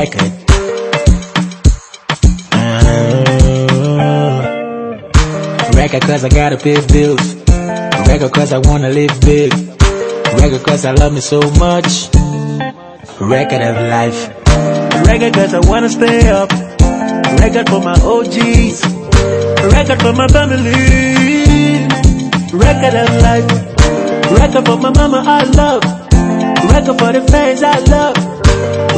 record. Uh, record cause I gotta pay bills. Record cause I wanna live big. Record cause I love me so much. Record of life. Record cause I wanna stay up. Record for my OGs. Record for my family. Record of life. Record for my mama I love. Record for the fans I love.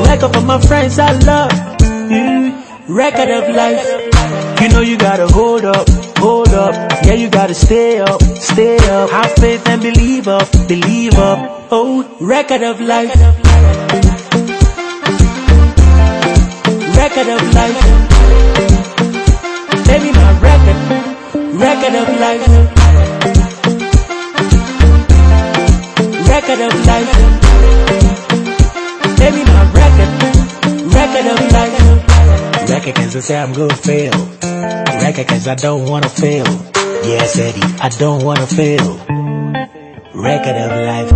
Record for my friends I love. Mm, Record of life. You know you gotta hold up, hold up. Yeah, you gotta stay up, stay up. Have faith and believe up, believe up. Oh, record of life. Record of Baby, my record. Record of life. Record cause say I'm gonna fail. Record cause I don't wanna fail. Yes, Eddie, I don't wanna fail. Record of life.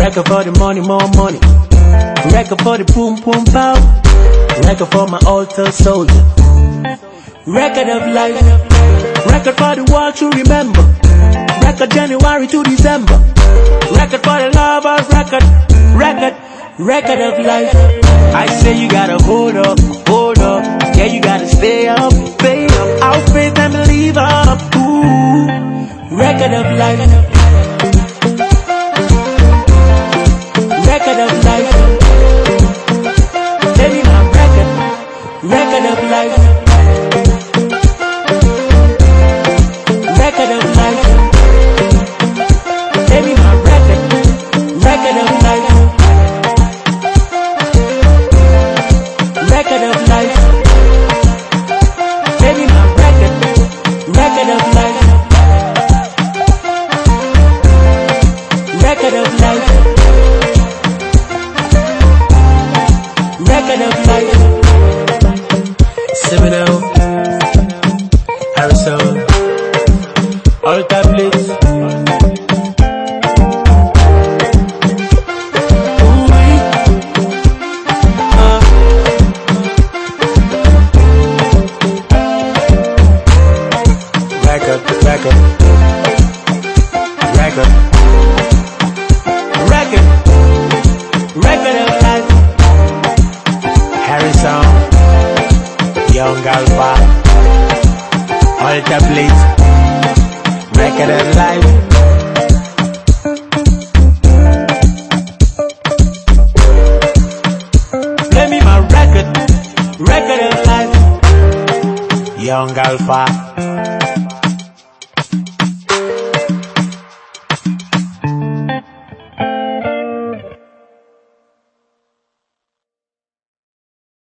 Record for the money, more money. Record for the boom boom pow. Record for my altar soldier. Record of life. Record for the world to remember. Record January to December. Record for the lovers. Record, record, record of life. I say you gotta hold up, hold up. Yeah, you gotta stay up, stay up. Our faith and believe up. Ooh, record of life. Record of life. Baby, my record. Record of life. Record of life. Baby, my Arizona, all tablets. Record, record. Harrison, Young Alpha, Blitz, Record of Life. Play me my record, record of life. Young Alpha,